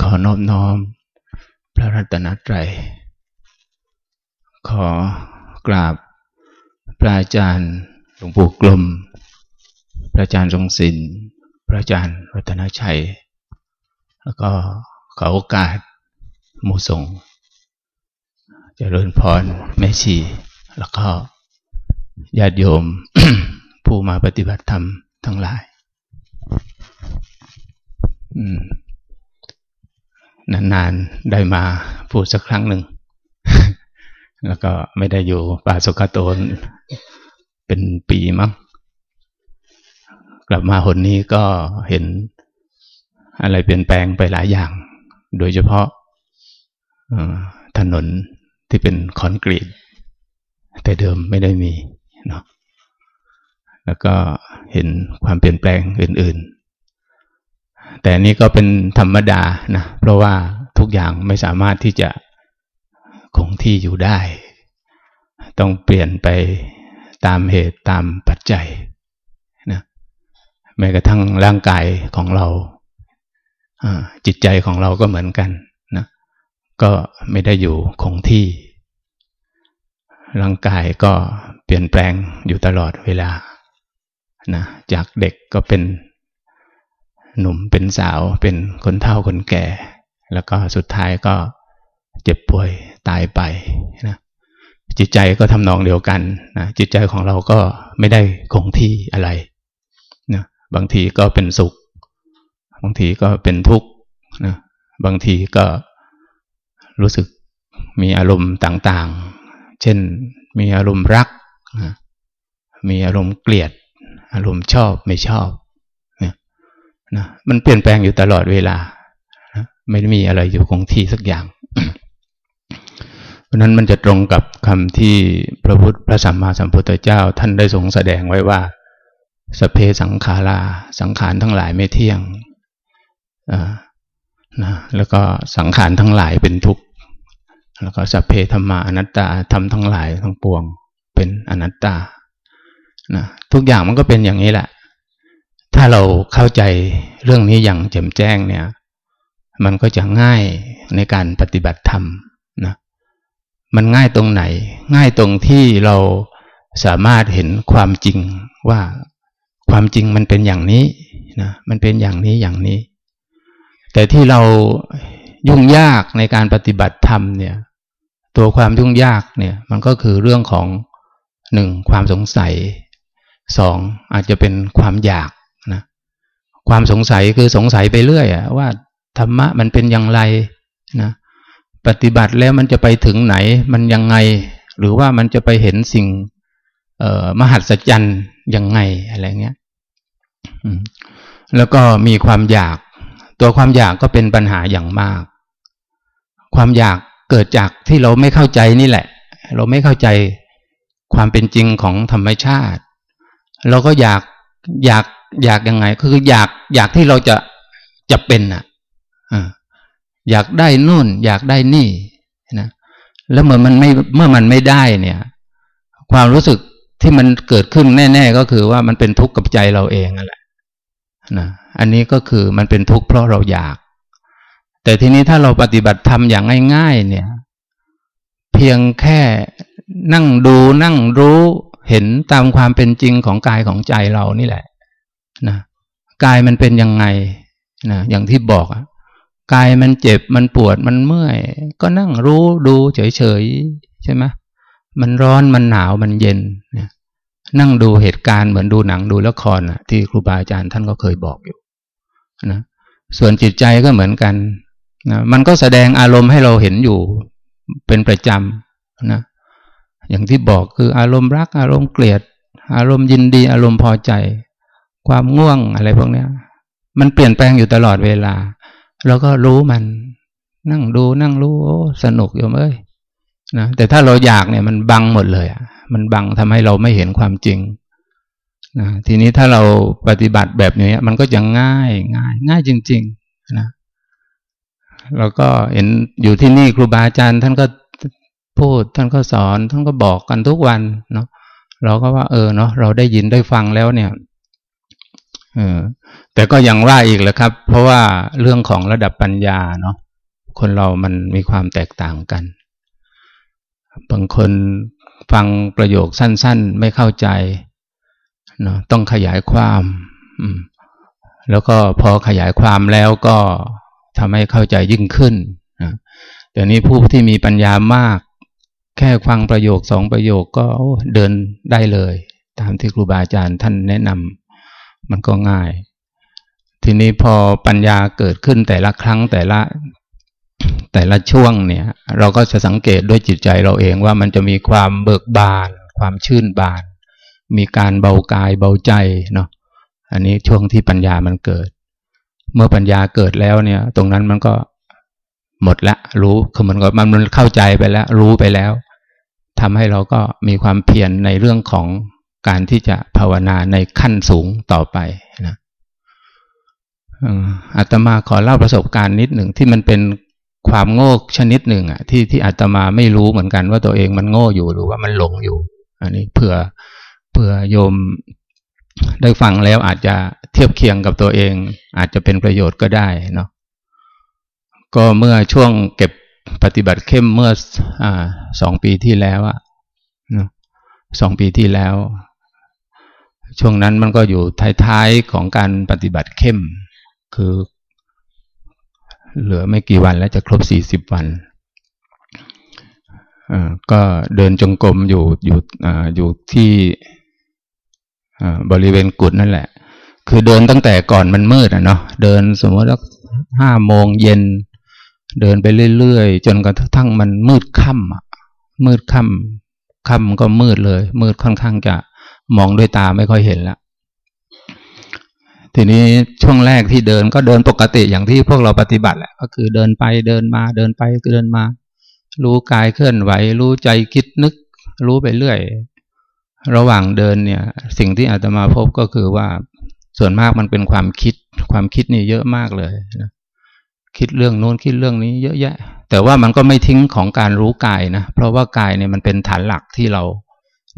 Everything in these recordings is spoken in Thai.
ขอนอบน้อม พระรัตนตรัย ขอกราบพระอาจารย์หลวงปู่กลม พระอาจารย์ทรงศิลป์พระอาจารย์รัตนชัย แล้วก็ขอโอกาสมูสงเจริญพรแม่ชี แล้วก็ญาติโยม ผู้มาปฏิบัติธรรมทั้งหลาย นานๆได้มาพูดสักครั้งหนึ่ง แล้วก็ไม่ได้อยู่ป่าสุกโตนเป็นปีมั้งกลับมาหนนี้ก็เห็นอะไรเปลี่ยนแปลงไปหลายอย่าง โดยเฉพาะถนนที่เป็นคอนกรีต แต่เดิมไม่ได้มีเนาะแล้วก็เห็นความเปลี่ยนแปลงอื่นๆ แต่นี้ก็เป็นธรรมดานะเพราะว่าทุกอย่างไม่สามารถที่จะคงที่อยู่ได้ ต้องเปลี่ยนไปตามเหตุตามปัจจัยนะแม้กระทั่งร่างกายของเราจิตใจของเราก็เหมือนกันนะก็ไม่ได้อยู่คงที่ ร่างกายก็เปลี่ยนแปลงอยู่ตลอดเวลานะจากเด็กก็เป็น หนุ่มเป็นสาวเป็นคนเฒ่าคนแก่ แล้วก็สุดท้ายก็เจ็บป่วยตายไปนะจิตใจก็ทำนองเดียวกันนะจิตใจของเราก็ไม่ได้คงที่อะไรนะบางทีก็เป็นสุข บางทีก็เป็นทุกข์นะบางทีก็รู้สึกมีอารมณ์ต่างๆ เช่นมีอารมณ์รักนะมีอารมณ์เกลียด อารมณ์ชอบไม่ชอบ นะมันเปลี่ยนแปลงอยู่ตลอดเวลานะไม่มีอะไรอยู่คงที่สักอย่าง เพราะนั้นมันจะตรงกับคำที่พระพุทธพระสัมมาสัมพุทธเจ้า ท่านได้ทรงแสดงไว้ว่า สเพสังขาราสังขารทั้งหลายไม่เที่ยงนะแล้วก็สังขารทั้งหลายเป็นทุกข์แล้วก็สเพธรรมาอนัตตาทำทั้งหลายทั้งปวงเป็นอนัตตานะทุกอย่างมันก็เป็นอย่างนี้แหละ ถ้าเราเข้าใจเรื่องนี้อย่างแจ่มแจ้งเนี่ย มันก็จะง่ายในการปฏิบัติธรรมนะมันง่ายตรงไหน ง่ายตรงที่เราสามารถเห็นความจริงว่าความจริงมันเป็นอย่างนี้นะมันเป็นอย่างนี้อย่างนี้ แต่ที่เรายุ่งยากในการปฏิบัติธรรมเนี่ย ตัวความยุ่งยากเนี่ย มันก็คือเรื่องของหนึ่งความสงสัยสองอาจจะเป็นความอยาก ความสงสัยคือสงสัยไปเรื่อยว่าธรรมะมันเป็นอย่างไรนะปฏิบัติแล้วมันจะไปถึงไหนมันยังไง หรือว่ามันจะไปเห็นสิ่งมหัศจรรย์ยังไงอะไรเงี้ยแล้วก็มีความอยาก ตัวความอยากก็เป็นปัญหาอย่างมาก ความอยากเกิดจากที่เราไม่เข้าใจนี่แหละ เราไม่เข้าใจความเป็นจริงของธรรมชาติ เราก็อยากอยาก อยากยังไง คืออยากอยากที่เราจะจะเป็นอะอยากได้นู่น อยากได้นี่นะแล้วเมื่อมันไม่เมื่อมันไม่ได้เนี่ย ความรู้สึกที่มันเกิดขึ้นแน่ ๆ ก็คือว่ามันเป็นทุกข์กับใจเราเองนั่นแหละนะอันนี้ก็คือมันเป็นทุกข์เพราะเราอยาก แต่ทีนี้ถ้าเราปฏิบัติธรรมอย่างง่าย ๆ เนี่ย เพียงแค่นั่งดูนั่งรู้เห็นตามความเป็นจริงของกายของใจเรานี่แหละ นะกายมันเป็นยังไงนะอย่างที่บอกอะกายมันเจ็บมันปวดมันเมื่อย ก็นั่งรู้ดูเฉยๆใช่ไหมมันร้อนมันหนาวมันเย็นนะนั่งดูเหตุการณ์เหมือนดูหนังดูละครอะที่ครูบาอาจารย์ท่านก็เคยบอกอยู่นะส่วนจิตใจก็เหมือนกันนะมันก็แสดงอารมณ์ให้เราเห็นอยู่เป็นประจำนะอย่างที่บอกคืออารมณ์รักอารมณ์เกลียด อารมณ์ยินดีอารมณ์พอใจ ความง่วงอะไรพวกนี้มันเปลี่ยนแปลงอยู่ตลอดเวลาเราก็รู้มัน นั่งดูนั่งรู้สนุกอยู่เอ้ยนะแต่ถ้าเราอยากเนี่ยมันบังหมดเลยอะมันบังทำให้เราไม่เห็นความจริงนะทีนี้ถ้าเราปฏิบัติแบบนี้มันก็จะง่ายง่าย ง่ายจริง ๆ นะเราก็เห็นอยู่ที่นี่ครูบาอาจารย์ ท่านก็พูดท่านก็สอน ท่านก็บอกกันทุกวันเนาะเราก็ว่าเออเนาะเราได้ยินได้ฟังแล้วเนี่ย แต่ก็ยังว่าอีกแหละครับ เพราะว่าเรื่องของระดับปัญญาเนาะคนเรามันมีความแตกต่างกัน บางคนฟังประโยคสั้น ๆ ไม่เข้าใจเนาะต้องขยายความอืมแล้วก็พอขยายความแล้วก็ทำให้เข้าใจยิ่งขึ้นนะแต่นี้ผู้ที่มีปัญญามาก แค่ฟังประโยคสองประโยคก็เดินได้เลย ตามที่ครูบาอาจารย์ท่านแนะนำ มันก็ง่าย ทีนี้พอปัญญาเกิดขึ้นแต่ละครั้งแต่ละแต่ละช่วงเนี่ย เราก็จะสังเกตด้วยจิตใจเราเองว่ามันจะมีความเบิกบาน ความชื่นบาน มีการเบากายเบาใจเนาะอันนี้ช่วงที่ปัญญามันเกิด เมื่อปัญญาเกิดแล้วเนี่ย ตรงนั้นมันก็หมดละรู้คือมันก็มันเข้าใจไปแล้ว รู้ไปแล้วทำให้เราก็มีความเพียรในเรื่องของ การที่จะภาวนาในขั้นสูงต่อไปนะอาตมาขอเล่าประสบการณ์นิดหนึ่งที่มันเป็นความโง่ชนิดหนึ่งอะที่ที่อาตมาไม่รู้เหมือนกันว่าตัวเองมันโง่อยู่หรือว่ามันหลงอยู่ อันนี้เผื่อเผื่อโยมได้ฟังแล้วอาจจะเทียบเคียงกับตัวเอง อาจจะเป็นประโยชน์ก็ได้เนาะก็เมื่อช่วงเก็บปฏิบัติเข้มเมื่ออสองปีที่แล้วอะสองปีที่แล้ว ช่วงนั้นมันก็อยู่ท้ายๆของการปฏิบัติเข้ม คือเหลือไม่กี่วันแล้วจะครบสี่สิบวันก็เดินจงกรมอยู่อยู่ออยู่ที่บริเวณกุฏนั่นแหละ คือเดินตั้งแต่ก่อนมันมืดอะเนาะเดินสมมติว่าห้าโมงเย็น เดินไปเรื่อยๆ จนกระทั่งมันมืดค่ำมืดค่ำค่ำก็มืดเลย มืดค่อนข้างจะ มองด้วยตาไม่ค่อยเห็นละทีนี้ช่วงแรกที่เดินก็เดินปกติอย่างที่พวกเราปฏิบัติแหละก็คือเดินไปเดินมาเดินไปเดินมา รู้กายเคลื่อนไหว รู้ใจคิดนึก รู้ไปเรื่อย ระหว่างเดินเนี่ย สิ่งที่อาตมาพบก็คือว่าส่วนมากมันเป็นความคิด ความคิดนี่เยอะมากเลยนะคิดเรื่องโน้นคิดเรื่องนี้เยอะแยะ แต่ว่ามันก็ไม่ทิ้งของการรู้กายนะ เพราะว่ากายเนี่ยมันเป็นฐานหลักที่เรา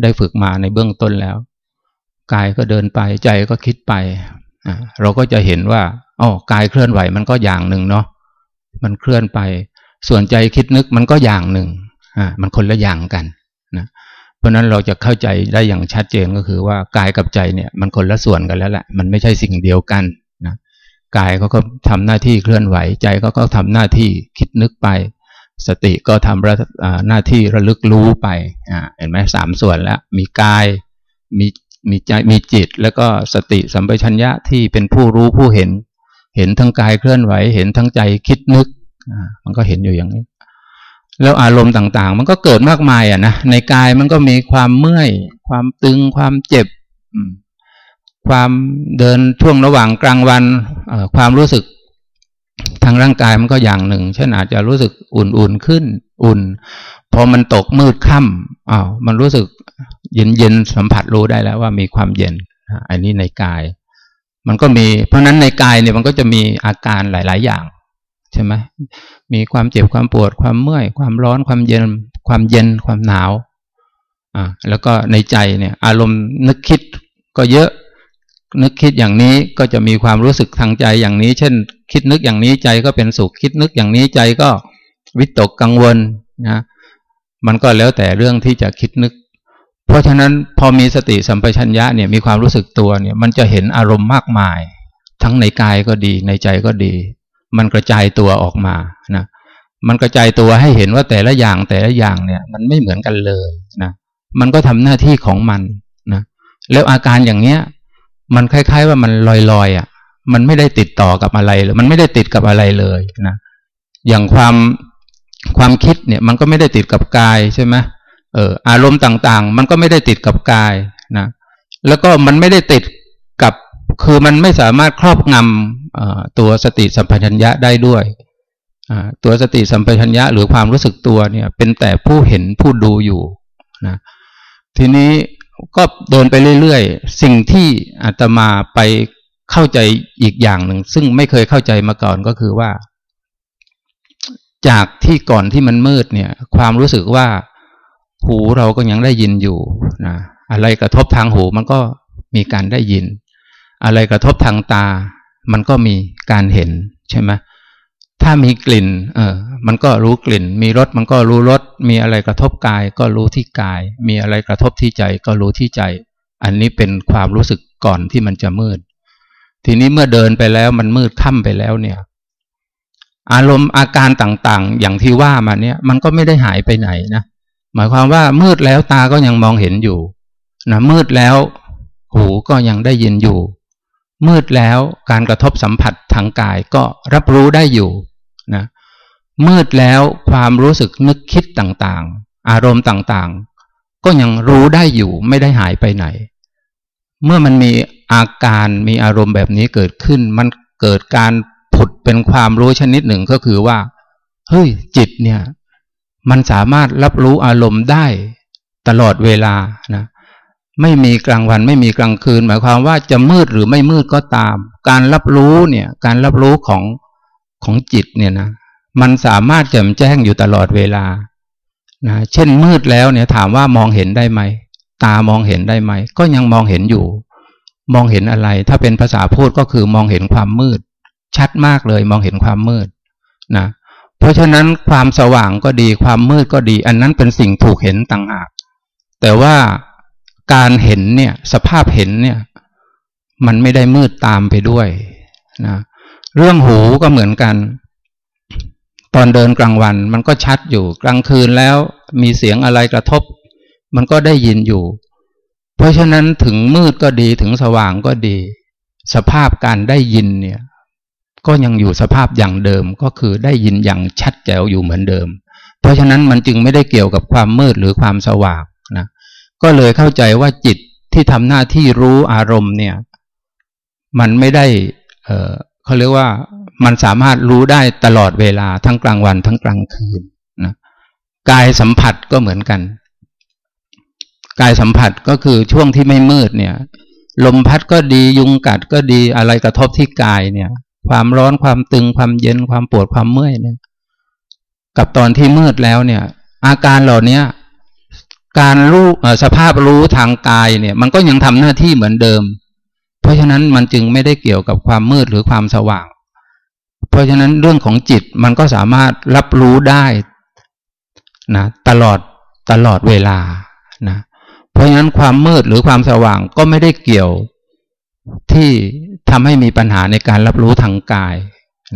ได้ฝึกมาในเบื้องต้นแล้วกายก็เดินไปใจก็คิดไปเราก็จะเห็นว่าอ๋อกายเคลื่อนไหวมันก็อย่างหนึ่งเนาะมันเคลื่อนไป ส่วนใจคิดนึกมันก็อย่างหนึ่งอ่ามันคนละอย่างกันนะเพราะนั้นเราจะเข้าใจได้อย่างชัดเจนก็คือว่ากายกับใจเนี่ยมันคนละส่วนกันแล้วแหละมันไม่ใช่สิ่งเดียวกันนะกายเขาก็ทำหน้าที่เคลื่อนไหวใจเขาก็ทำหน้าที่คิดนึกไป สติก็ทำหน้าที่ระลึกรู้ไปเห็นไหมสามส่วนแล้ว มีกายมีมีใจมีจิต แล้วก็สติสัมปชัญญะที่เป็นผู้รู้ผู้เห็น เห็นทั้งกายเคลื่อนไหว เห็นทั้งใจคิดนึกมันก็เห็นอยู่อย่างนี้ แล้วอารมณ์ต่างๆ มันก็เกิดมากมายอะนะในกายมันก็มีความเมื่อย ความตึงความเจ็บความเดินช่วงระหว่างกลางวันความรู้สึก ทางร่างกายมันก็อย่างหนึ่ง เช่นอาจจะรู้สึกอุ่นๆขึ้น อุ่น พอมันตกมืดค่ำอ้าวมันรู้สึกเย็นๆสัมผัสรู้ได้แล้วว่ามีความเย็นอันนี้ในกาย มันก็มี เพราะนั้นในกายเนี่ยมันก็จะมีอาการหลาย ๆ อย่างใช่ไหมมีความเจ็บความปวดความเมื่อย ความร้อนความเย็น ความเย็นความหนาวอ่าแล้วก็ในใจเนี่ย อารมณ์นึกคิดก็เยอะ นึกคิดอย่างนี้ก็จะมีความรู้สึกทางใจอย่างนี้ เช่น คิดนึกอย่างนี้ใจก็เป็นสุข คิดนึกอย่างนี้ใจก็วิตกกังวลนะมันก็แล้วแต่เรื่องที่จะคิดนึก เพราะฉะนั้นพอมีสติสัมปชัญญะเนี่ยมีความรู้สึกตัวเนี่ยมันจะเห็นอารมณ์มากมาย ทั้งในกายก็ดี ในใจก็ดี มันกระจายตัวออกมานะมันกระจายตัวให้เห็นว่าแต่ละอย่างแต่ละอย่างเนี่ย มันไม่เหมือนกันเลยนะมันก็ทำหน้าที่ของมันนะแล้วอาการอย่างเนี้ย มันคล้าย ๆ ว่ามันลอยๆอะ มันไม่ได้ติดต่อกับอะไรเลยมันไม่ได้ติดกับอะไรเลยนะอย่างความความคิดเนี่ย มันก็ไม่ได้ติดกับกายใช่ไหมเอออารมณ์ต่างๆ มันก็ไม่ได้ติดกับกายนะแล้วก็มันไม่ได้ติดกับคือมันไม่สามารถครอบงำตัวสติสัมปชัญญะได้ด้วยตัวสติสัมปชัญญะหรือความรู้สึกตัวเนี่ย เป็นแต่ผู้เห็นผู้ดูอยู่นะทีนี้ ก็เดินไปเรื่อยๆ สิ่งที่อาตมาไปเข้าใจอีกอย่างหนึ่ง ซึ่งไม่เคยเข้าใจมาก่อนก็คือว่า จากที่ก่อนที่มันมืดเนี่ย ความรู้สึกว่า หูเราก็ยังได้ยินอยู่นะอะไรกระทบทางหูมันก็มีการได้ยิน อะไรกระทบทางตา มันก็มีการเห็นใช่ไหม ถ้ามีกลิ่น เออ มันก็รู้กลิ่น มีรสมันก็รู้รส มีอะไรกระทบกาย ก็รู้ที่กาย มีอะไรกระทบที่ใจ ก็รู้ที่ใจ อันนี้เป็นความรู้สึกก่อนที่มันจะมืด ทีนี้เมื่อเดินไปแล้วมันมืดค่ำไปแล้วเนี่ย อารมณ์อาการต่างๆ อย่างที่ว่ามาเนี่ยมันก็ไม่ได้หายไปไหนนะ หมายความว่ามืดแล้วตาก็ยังมองเห็นอยู่นะมืดแล้วหูก็ยังได้ยินอยู่ มืดแล้วการกระทบสัมผัสทางกายก็รับรู้ได้อยู่นะมืดแล้วความรู้สึกนึกคิดต่างๆ อารมณ์ต่างๆ ก็ยังรู้ได้อยู่ไม่ได้หายไปไหน เมื่อมันมีอาการมีอารมณ์แบบนี้เกิดขึ้น มันเกิดการผุดเป็นความรู้ชนิดหนึ่งก็คือว่าเฮ้ยจิตเนี่ย มันสามารถรับรู้อารมณ์ได้ตลอดเวลานะ ไม่มีกลางวันไม่มีกลางคืน หมายความว่าจะมืดหรือไม่มืดก็ตาม การรับรู้เนี่ยการรับรู้ของของจิตเนี่ยนะมันสามารถแจ่มแจ้งอยู่ตลอดเวลานะเช่นมืดแล้วเนี่ยถามว่ามองเห็นได้ไหม ตามองเห็นได้ไหม ก็ยังมองเห็นอยู่ มองเห็นอะไร ถ้าเป็นภาษาพูดก็คือมองเห็นความมืด ชัดมากเลยมองเห็นความมืดนะเพราะฉะนั้นความสว่างก็ดีความมืดก็ดี อันนั้นเป็นสิ่งถูกเห็นต่างหากแต่ว่า การเห็นเนี่ย สภาพเห็นเนี่ย มันไม่ได้มืดตามไปด้วยนะเรื่องหูก็เหมือนกัน ตอนเดินกลางวันมันก็ชัดอยู่กลางคืนแล้วมีเสียงอะไรกระทบ มันก็ได้ยินอยู่ เพราะฉะนั้นถึงมืดก็ดีถึงสว่างก็ดี สภาพการได้ยินเนี่ย ก็ยังอยู่สภาพอย่างเดิมก็คือได้ยินอย่างชัดแจ๋วอยู่เหมือนเดิม เพราะฉะนั้นมันจึงไม่ได้เกี่ยวกับความมืดหรือความสว่าง ก็เลยเข้าใจว่าจิตที่ทำหน้าที่รู้อารมณ์เนี่ย มันไม่ได้เเขาเรียกว่ามันสามารถรู้ได้ตลอดเวลาทั้งกลางวันทั้งกลางคืนนะกายสัมผัสก็เหมือนกัน กายสัมผัสก็คือช่วงที่ไม่มืดเนี่ย ลมพัดก็ดียุงกัดก็ดีอะไรกระทบที่กายเนี่ย ความร้อนความตึงความเย็นความปวดความเมื่อยเนี่ย กับตอนที่มืดแล้วเนี่ย อาการเหล่านี้ การรู้สภาพรู้ทางกายเนี่ย มันก็ยังทำหน้าที่เหมือนเดิม เพราะฉะนั้นมันจึงไม่ได้เกี่ยวกับความมืดหรือความสว่าง เพราะฉะนั้นเรื่องของจิตมันก็สามารถรับรู้ได้นะตลอดตลอดเวลานะเพราะฉะนั้นความมืดหรือความสว่างก็ไม่ได้เกี่ยวที่ทำให้มีปัญหาในการรับรู้ทางกาย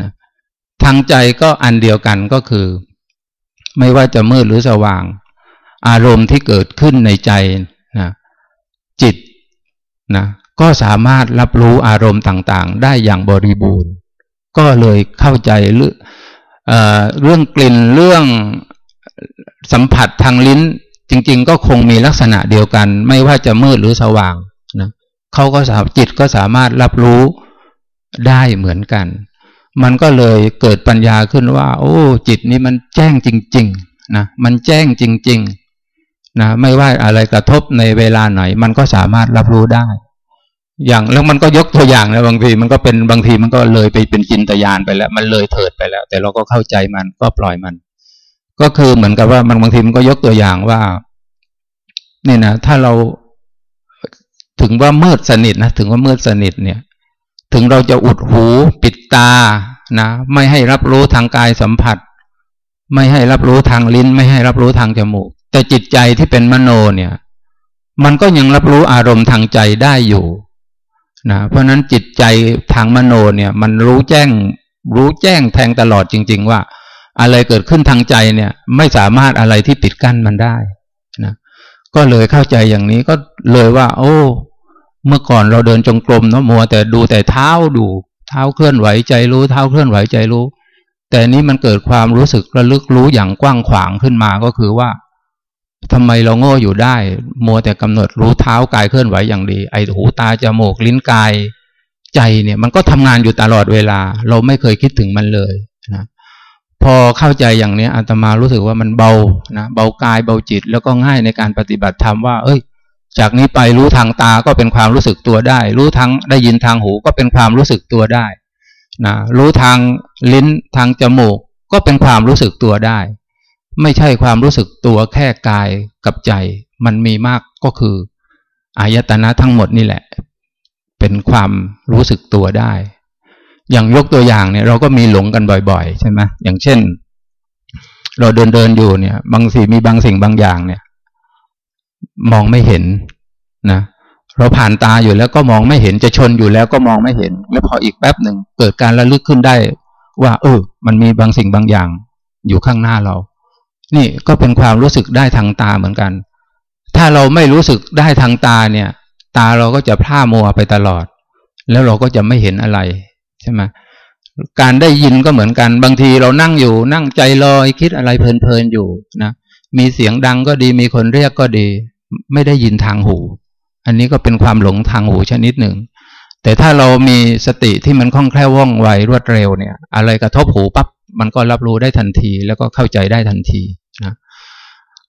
นะทางใจก็อันเดียวกันก็คือ ไม่ว่าจะมืดหรือสว่าง อารมณ์ที่เกิดขึ้นในใจนะจิตนะก็สามารถรับรู้อารมณ์ต่างๆ ได้อย่างบริบูรณ์ ก็เลยเข้าใจเรื่องกลิ่นเรื่องสัมผัสทางลิ้น จริง ๆ ก็คงมีลักษณะเดียวกัน ไม่ว่าจะมืดหรือสว่างนะเขาก็สามจิตก็สามารถรับรู้ได้เหมือนกัน มันก็เลยเกิดปัญญาขึ้นว่า โอ้ จิตนี้มันแจ้งจริง ๆนะมันแจ้งจริง ๆ นะไม่ว่าอะไรกระทบในเวลาไหน มันก็สามารถรับรู้ได้ อย่างแล้วมันก็ยกตัวอย่างนะบางทีมันก็เป็นบางทีมันก็เลยไปเป็นจินตยานไปแล้ว มันเลยเถิดไปแล้ว แต่เราก็เข้าใจมันก็ปล่อยมัน ก็คือเหมือนกับว่ามันบางทีมันก็ยกตัวอย่างว่านี่นะถ้าเราถึงว่ามืดสนิทนะถึงว่ามืดสนิทเนี่ย ถึงเราจะอุดหูปิดตานะ ไม่ให้รับรู้ทางกายสัมผัส ไม่ให้รับรู้ทางลิ้น ไม่ให้รับรู้ทางจมูก แต่จิตใจที่เป็นมโนเนี่ย มันก็ยังรับรู้อารมณ์ทางใจได้อยู่นะเพราะนั้นจิตใจทางมโนเนี่ย มันรู้แจ้ง รู้แจ้งแทงตลอดจริง ๆ ว่า อะไรเกิดขึ้นทางใจเนี่ย ไม่สามารถอะไรที่ปิดกั้นมันได้นะก็เลยเข้าใจอย่างนี้ก็เลยว่า โอ้ เมื่อก่อนเราเดินจงกรมเนาะมัวแต่ดูแต่เท้าดู เท้าเคลื่อนไหวใจรู้เท้าเคลื่อนไหวใจรู้ แต่นี้มันเกิดความรู้สึกระลึกรู้อย่างกว้างขวางขึ้นมาก็คือว่า ทำไมเราโง่อยู่ได้ มัวแต่กำหนดรู้เท้ากายเคลื่อนไหวอย่างดี ไอหูตาจมูกลิ้นกายใจเนี่ย มันก็ทำงานอยู่ตลอดเวลา เราไม่เคยคิดถึงมันเลยนะพอเข้าใจอย่างนี้อาตมารู้สึกว่ามันเบานะเบากายเบาจิต แล้วก็ง่ายในการปฏิบัติธรรมว่า เอ้ย จากนี้ไปรู้ทางตาก็เป็นความรู้สึกตัวได้ รู้ทางได้ยินทางหูก็เป็นความรู้สึกตัวได้นะรู้ทางลิ้นทางจมูกก็เป็นความรู้สึกตัวได้ ไม่ใช่ความรู้สึกตัวแค่กายกับใจ มันมีมากก็คืออายตนะทั้งหมดนี่แหละ เป็นความรู้สึกตัวได้ อย่างยกตัวอย่างเนี่ย เราก็มีหลงกันบ่อย ๆ ใช่ไหมอย่างเช่น เราเดินเดินอยู่เนี่ย บางสิ่งมีบางสิ่งบางอย่างเนี่ย มองไม่เห็นนะเราผ่านตาอยู่แล้วก็มองไม่เห็นจะชนอยู่แล้วก็มองไม่เห็น แล้วพออีกแป๊บหนึ่งเกิดการระลึกขึ้นได้ ว่า เออ มันมีบางสิ่งบางอย่าง อยู่ข้างหน้าเรา นี่ก็เป็นความรู้สึกได้ทางตาเหมือนกัน ถ้าเราไม่รู้สึกได้ทางตาเนี่ย ตาเราก็จะพร่ามัวไปตลอด แล้วเราก็จะไม่เห็นอะไรใช่ไหมการได้ยินก็เหมือนกัน บางทีเรานั่งอยู่นั่งใจลอยคิดอะไรเพลินๆอยู่นะมีเสียงดังก็ดีมีคนเรียกก็ดี ไม่ได้ยินทางหู อันนี้ก็เป็นความหลงทางหูชนิดหนึ่ง แต่ถ้าเรามีสติที่มันคล่องแคล่วว่องไวรวดเร็วเนี่ย อะไรกระทบหูปั๊บมันก็รับรู้ได้ทันที แล้วก็เข้าใจได้ทันที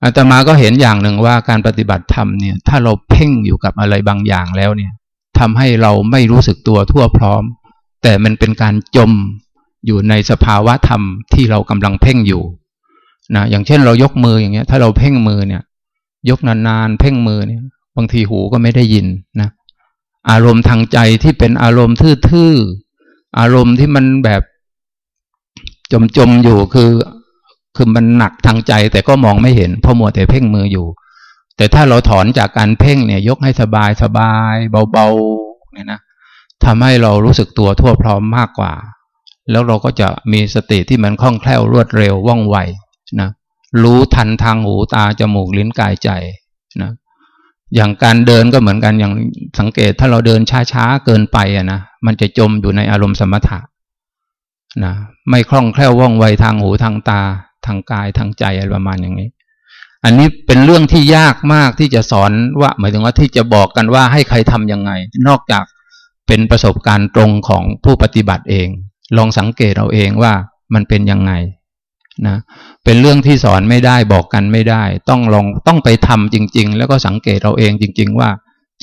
อาตมาก็เห็นอย่างหนึ่งว่าการปฏิบัติธรรมเนี่ย ถ้าเราเพ่งอยู่กับอะไรบางอย่างแล้วเนี่ยทำให้เราไม่รู้สึกตัวทั่วพร้อม แต่มันเป็นการจมอยู่ในสภาวะธรรมที่เรากำลังเพ่งอยู่นะอย่างเช่นเรายกมืออย่างเงี้ย ถ้าเราเพ่งมือเนี่ย ยกนานๆเพ่งมือเนี่ย บางทีหูก็ไม่ได้ยินนะ อารมณ์ทางใจที่เป็นอารมณ์ทื่อๆอารมณ์ที่มันแบบจมๆอยู่คือ คือมันหนักทางใจแต่ก็มองไม่เห็นเพราะมัวแต่เพ่งมืออยู่ แต่ถ้าเราถอนจากการเพ่งเนี่ย ยกให้สบายสบายเบาๆเนี่ยนะทำให้เรารู้สึกตัวทั่วพร้อมมากกว่า แล้วเราก็จะมีสติที่มันคล่องแคล่วรวดเร็วว่องไวนะรู้ทันทางหูตาจมูกลิ้นกายใจนะอย่างการเดินก็เหมือนกันอย่างสังเกตถ้าเราเดินช้าๆเกินไปอะนะมันจะจมอยู่ในอารมณ์สมถะนะไม่คล่องแคล่วว่องไวทางหูทางตา ทางกายทางใจอะไรประมาณอย่างนี้ อันนี้เป็นเรื่องที่ยากมากที่จะสอนว่าหมายถึงว่าที่จะบอกกันว่าให้ใครทํำยังไง นอกจากเป็นประสบการณ์ตรงของผู้ปฏิบัติเอง ลองสังเกตเราเองว่ามันเป็นยังไงนะเป็นเรื่องที่สอนไม่ได้บอกกันไม่ได้ ต้องลองต้องไปทำจริง ๆ แล้วก็สังเกตเราเองจริง ๆ ว่า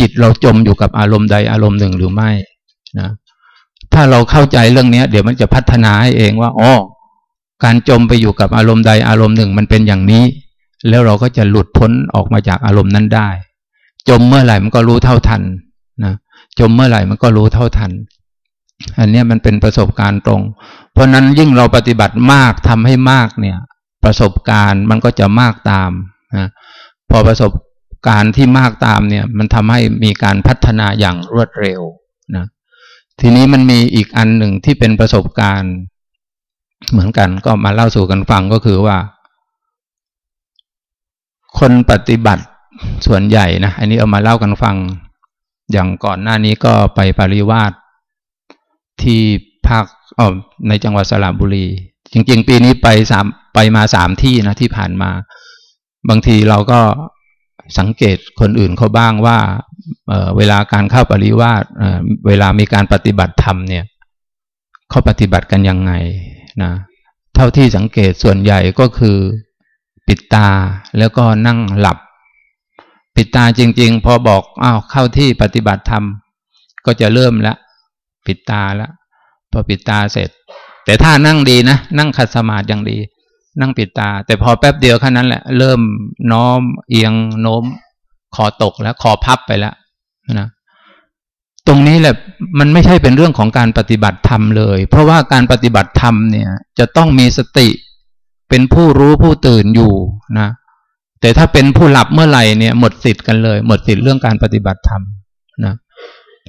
จิตเราจมอยู่กับอารมณ์ใดอารมณ์หนึ่งหรือไม่นะถ้าเราเข้าใจเรื่องนี้เดี๋ยวมันจะพัฒนาให้เองว่าอ๋อ การจมไปอยู่กับอารมณ์ใดอารมณ์หนึ่งมันเป็นอย่างนี้ แล้วเราก็จะหลุดพ้นออกมาจากอารมณ์นั้นได้ จมเมื่อไหร่มันก็รู้เท่าทันนะจมเมื่อไหร่มันก็รู้เท่าทัน อันนี้มันเป็นประสบการณ์ตรง เพราะนั้นยิ่งเราปฏิบัติมากทำให้มากเนี่ย ประสบการณ์มันก็จะมากตามนะพอประสบการณ์ที่มากตามเนี่ย มันทำให้มีการพัฒนาอย่างรวดเร็วนะทีนี้มันมีอีกอันหนึ่งที่เป็นประสบการณ์ เหมือนกันก็มาเล่าสู่กันฟังก็คือว่า คนปฏิบัติส่วนใหญ่นะอันนี้เอามาเล่ากันฟัง อย่างก่อนหน้านี้ก็ไปปริวาสที่ภาคอ๋อในจังหวัดสระบุรี จริง ๆ ปีนี้ไปสามไปมาสามที่นะที่ผ่านมา บางทีเราก็สังเกตคนอื่นเขาบ้างว่าเเวลาการเข้าปริวาสเวลามีการปฏิบัติธรรมเนี่ยเขาปฏิบัติกันยังไง นะเท่าที่สังเกตส่วนใหญ่ก็คือปิดตาแล้วก็นั่งหลับ ปิดตาจริง ๆ พอบอกอ้าวเข้าที่ปฏิบัติธรรม ก็จะเริ่มละ ปิดตาแล้วพอปิดตาเสร็จ แต่ถ้านั่งดีนะนั่งขัดสมาธิอย่างดี นั่งปิดตา แต่พอแป๊บเดียวแค่นั้นแหละ เริ่มน้อมเอียงโน้มคอตกแล้วคอพับไปแล้วนะ ตรงนี้แหละมันไม่ใช่เป็นเรื่องของการปฏิบัติธรรมเลย เพราะว่าการปฏิบัติธรรมเนี่ยจะต้องมีสติเป็นผู้รู้ผู้ตื่นอยู่นะแต่ถ้าเป็นผู้หลับเมื่อไหร่เนี่ยหมดสิทธิ์กันเลย หมดสิทธิ์เรื่องการปฏิบัติธรรมนะ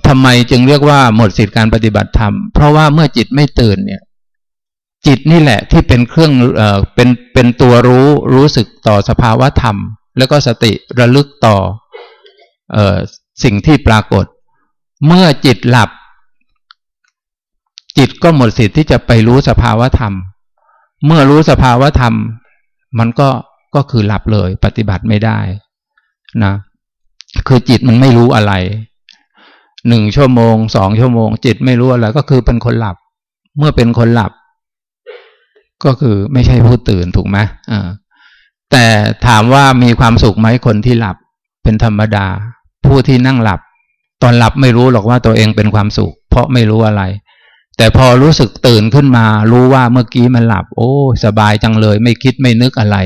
ทำไมจึงเรียกว่าหมดสิทธิ์การปฏิบัติธรรม เพราะว่าเมื่อจิตไม่ตื่นเนี่ย จิตนี่แหละที่เป็นเครื่องเอ่อเป็นเป็นตัวรู้รู้สึกต่อสภาวะธรรม แล้วก็สติระลึกต่อเอ่อสิ่งที่ปรากฏ เมื่อจิตหลับ จิตก็หมดสิทธิ์ที่จะไปรู้สภาวะธรรม เมื่อรู้สภาวะธรรม มันก็ก็คือหลับเลย ปฏิบัติไม่ได้นะคือจิตมันไม่รู้อะไรหนึ่งชั่วโมงสองชั่วโมง จิตไม่รู้อะไรก็คือเป็นคนหลับ เมื่อเป็นคนหลับ ก็คือไม่ใช่ผู้ตื่นถูกไหมอ่าแต่ถามว่ามีความสุขไหมคนที่หลับ เป็นธรรมดา ผู้ที่นั่งหลับ ตอนหลับไม่รู้หรอกว่าตัวเองเป็นความสุข เพราะไม่รู้อะไร แต่พอรู้สึกตื่นขึ้นมา รู้ว่าเมื่อกี้มันหลับ โอ้ สบายจังเลย ไม่คิดไม่นึกอะไร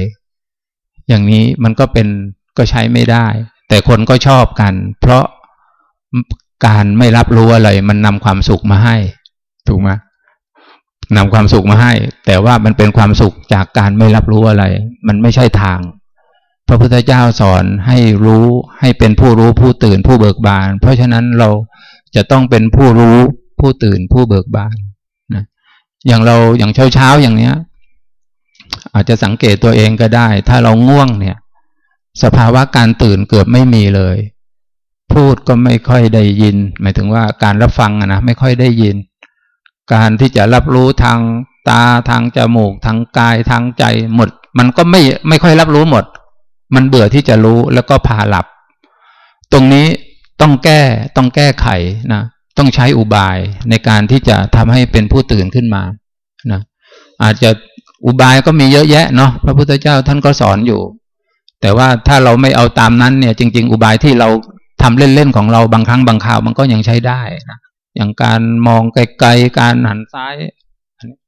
อย่างนี้มันก็เป็นก็ใช้ไม่ได้ แต่คนก็ชอบกัน เพราะการไม่รับรู้อะไร มันนำความสุขมาให้ ถูกไหมนำความสุขมาให้ แต่ว่ามันเป็นความสุขจากการไม่รับรู้อะไร มันไม่ใช่ทาง ระพุทธเจ้าสอนให้รู้ให้เป็นผู้รู้ผู้ตื่นผู้เบิกบาน เพราะฉะนั้นเราจะต้องเป็นผู้รู้ผู้ตื่นผู้เบิกบานนะอย่างเราอย่างเช้าเช้าอย่างเนี้ย อาจจะสังเกตตัวเองก็ได้ ถ้าเราง่วงเนี่ย สภาวะการตื่นเกือบไม่มีเลย พูดก็ไม่ค่อยได้ยิน หมายถึงว่าการรับฟังนะไม่ค่อยได้ยิน การที่จะรับรู้ทางตาทางจมูกทางกายทางใจหมด มันก็ไม่ไม่ค่อยรับรู้หมด มันเบื่อที่จะรู้แล้วก็พาหลับ ตรงนี้ต้องแก้ต้องแก้ไขนะต้องใช้อุบายในการที่จะทำให้เป็นผู้ตื่นขึ้นมานะอาจจะอุบายก็มีเยอะแยะเนาะพระพุทธเจ้าท่านก็สอนอยู่ แต่ว่าถ้าเราไม่เอาตามนั้นเนี่ย จริง ๆ อุบายที่เราทำเล่นๆของเราบางครั้งบางคราวมันก็ยังใช้ได้นะอย่างการมองไกลๆการหันซ้าย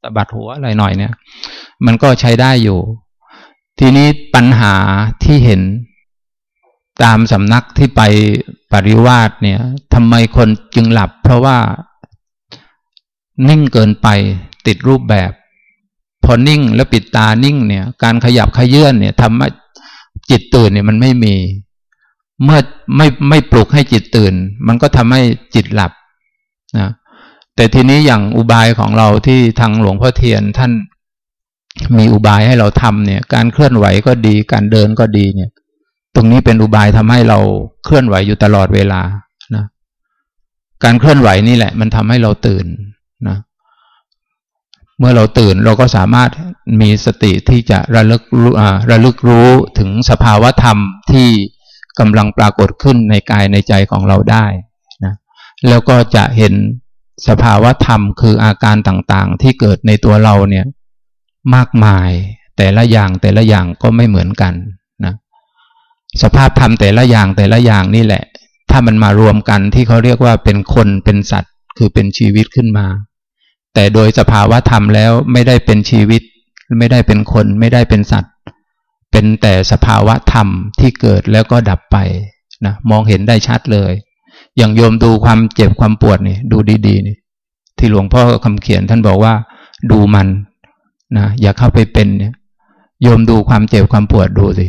สะบัดหัวอะไรหน่อยเนี่ย มันก็ใช้ได้อยู่ ทีนี้ปัญหาที่เห็นตามสำนักที่ไปปริวาสเนี่ยทำไมคนจึงหลับ เพราะว่านิ่งเกินไปติดรูปแบบ พอนิ่งแล้วปิดตานิ่งเนี่ย การขยับขยื่นเนี่ยทำให้จิตตื่นเนี่ยมันไม่มี เมื่อไม่ไม่ปลุกให้จิตตื่น มันก็ทำให้จิตหลับนะแต่ทีนี้อย่างอุบายของเราที่ทางหลวงพ่อเทียนท่าน มีอุบายให้เราทำเนี่ย การเคลื่อนไหวก็ดี การเดินก็ดีเนี่ย ตรงนี้เป็นอุบายทำให้เราเคลื่อนไหวอยู่ตลอดเวลานะ การเคลื่อนไหวนี่แหละ มันทำให้เราตื่นนะเมื่อเราตื่นเราก็สามารถมีสติที่จะระลึกรู้ระลึกรู้ถึงสภาวะธรรมที่กำลังปรากฏขึ้นในกายในใจของเราได้นะแล้วก็จะเห็นสภาวะธรรมคืออาการต่างๆ ที่เกิดในตัวเราเนี่ย มากมาย แต่ละอย่างแต่ละอย่างก็ไม่เหมือนกันนะสภาพธรรมแต่ละอย่างแต่ละอย่างนี่แหละ ถ้ามันมารวมกันที่เขาเรียกว่าเป็นคนเป็นสัตว์ คือเป็นชีวิตขึ้นมา แต่โดยสภาวะธรรมแล้วไม่ได้เป็นชีวิต ไม่ได้เป็นคนไม่ได้เป็นสัตว์ เป็นแต่สภาวะธรรมที่เกิดแล้วก็ดับไปนะมองเห็นได้ชัดเลย อย่างโยมดูความเจ็บความปวดนี่ดูดีๆนี่ที่หลวงพ่อคำเขียนท่านบอกว่า ดูมัน นะอย่าเข้าไปเป็นเนี่ยโยมดูความเจ็บความปวดดูสิ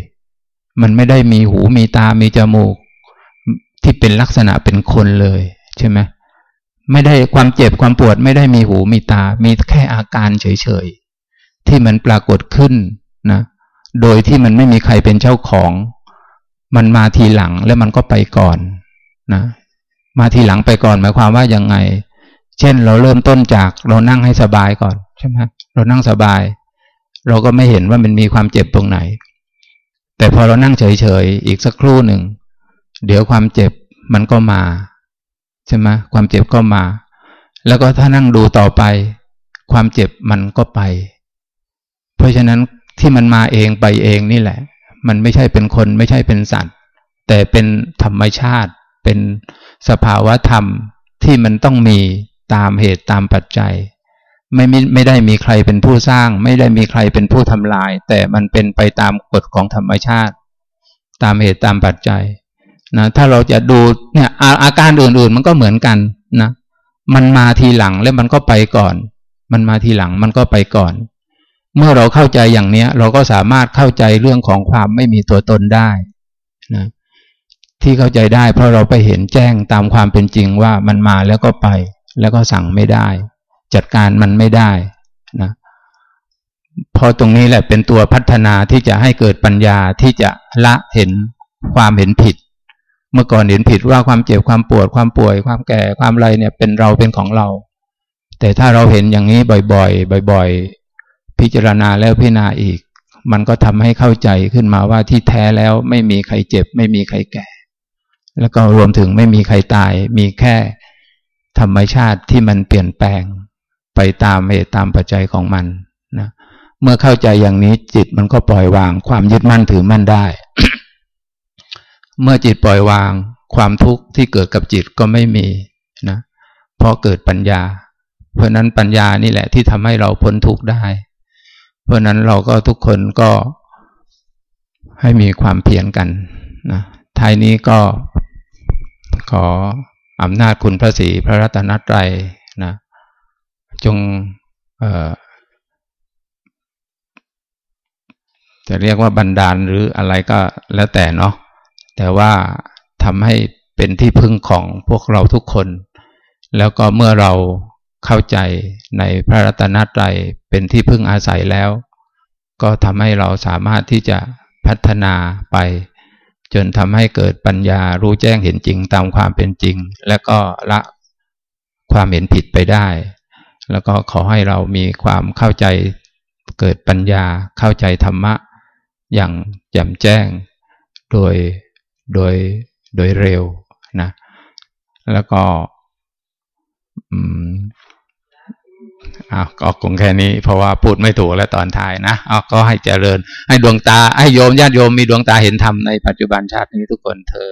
มันไม่ได้มีหูมีตามีจมูก ที่เป็นลักษณะเป็นคนเลย ใช่ไหมไม่ได้ความเจ็บความปวด ไม่ได้มีหูมีตา มีแค่อาการเฉยๆที่มันปรากฏขึ้นนะโดยที่มันไม่มีใครเป็นเจ้าของ มันมาทีหลังแล้วมันก็ไปก่อนนะมาทีหลังไปก่อนหมายความว่ายังไง เช่นเราเริ่มต้นจากเรานั่งให้สบายก่อนใช่ไหม เรานั่งสบาย เราก็ไม่เห็นว่ามันมีความเจ็บตรงไหน แต่พอเรานั่งเฉยๆอีกสักครู่หนึ่ง เดี๋ยวความเจ็บมันก็มาใช่ไหมความเจ็บก็มา แล้วก็ถ้านั่งดูต่อไป ความเจ็บมันก็ไป เพราะฉะนั้นที่มันมาเองไปเองนี่แหละ มันไม่ใช่เป็นคนไม่ใช่เป็นสัตว์ แต่เป็นธรรมชาติ เป็นสภาวะธรรมที่มันต้องมีตามเหตุตามปัจจัย ไม่ไม่ได้มีใครเป็นผู้สร้าง ไม่ได้มีใครเป็นผู้ทำลาย แต่มันเป็นไปตามกฎของธรรมชาติ ตามเหตุตามปัจจัยนะถ้าเราจะดูเนี่ยอาอาการอื่นๆมันก็เหมือนกันนะมันมาทีหลังแล้วมันก็ไปก่อน มันมาทีหลังมันก็ไปก่อน เมื่อเราเข้าใจอย่างเนี้ย เราก็สามารถเข้าใจเรื่องของความไม่มีตัวตนได้นะที่เข้าใจได้เพราะเราไปเห็นแจ้งตามความเป็นจริงว่ามันมาแล้วก็ไป แล้วก็สั่งไม่ได้ จัดการมันไม่ได้นะพอตรงนี้แหละเป็นตัวพัฒนาที่จะให้เกิดปัญญาที่จะละเห็นความเห็นผิด เมื่อก่อนเห็นผิดว่าความเจ็บความปวดความป่วย ความแก่ความอะไรเนี่ยเป็นเราเป็นของเรา แต่ถ้าเราเห็นอย่างนี้บ่อยๆ บ่อย ๆ พิจารณาแล้วพิจารณาอีก มันก็ทำให้เข้าใจขึ้นมาว่าที่แท้แล้วไม่มีใครเจ็บ ไม่มีใครแก่ แล้วก็รวมถึงไม่มีใครตาย มีแค่ธรรมชาติที่มันเปลี่ยนแปลง ไปตามเหตุตามปัจจัยของมันนะเมื่อเข้าใจอย่างนี้จิตมันก็ปล่อยวาง ความยึดมั่นถือมั่นได้ เมื่อจิตปล่อยวาง ความทุกข์ที่เกิดกับจิตก็ไม่มีนะเพราะเกิดปัญญา เพราะนั้นปัญญานี่แหละที่ทำให้เราพ้นทุกข์ได้ เพราะนั้นเราก็ทุกคนก็ให้มีความเพียรกันนะท้ายนี้ก็ขออำนาจคุณพระศรีพระรัตนตรัย จงจะเรียกว่าบันดาลหรืออะไรก็แล้วแต่เนาะแต่ว่าทำให้เป็นที่พึ่งของพวกเราทุกคน แล้วก็เมื่อเราเข้าใจในพระรัตนตรัยเป็นที่พึ่งอาศัยแล้ว ก็ทำให้เราสามารถที่จะพัฒนาไป จนทำให้เกิดปัญญารู้แจ้งเห็นจริงตามความเป็นจริง และก็ละความเห็นผิดไปได้ แล้วก็ขอให้เรามีความเข้าใจเกิดปัญญาเข้าใจธรรมะ อย่างแจ่มแจ้ง โดยโดยโดยเร็วนะแล้วก็อืมอ้าวก็คงแค่นี้ เพราะว่าพูดไม่ถูกแล้วตอนท้ายนะเอาก็ให้เจริญ ให้ดวงตา ให้โยมญาติโยมมีดวงตาเห็นธรรมในปัจจุบันชาตินี้ทุกคนเธอ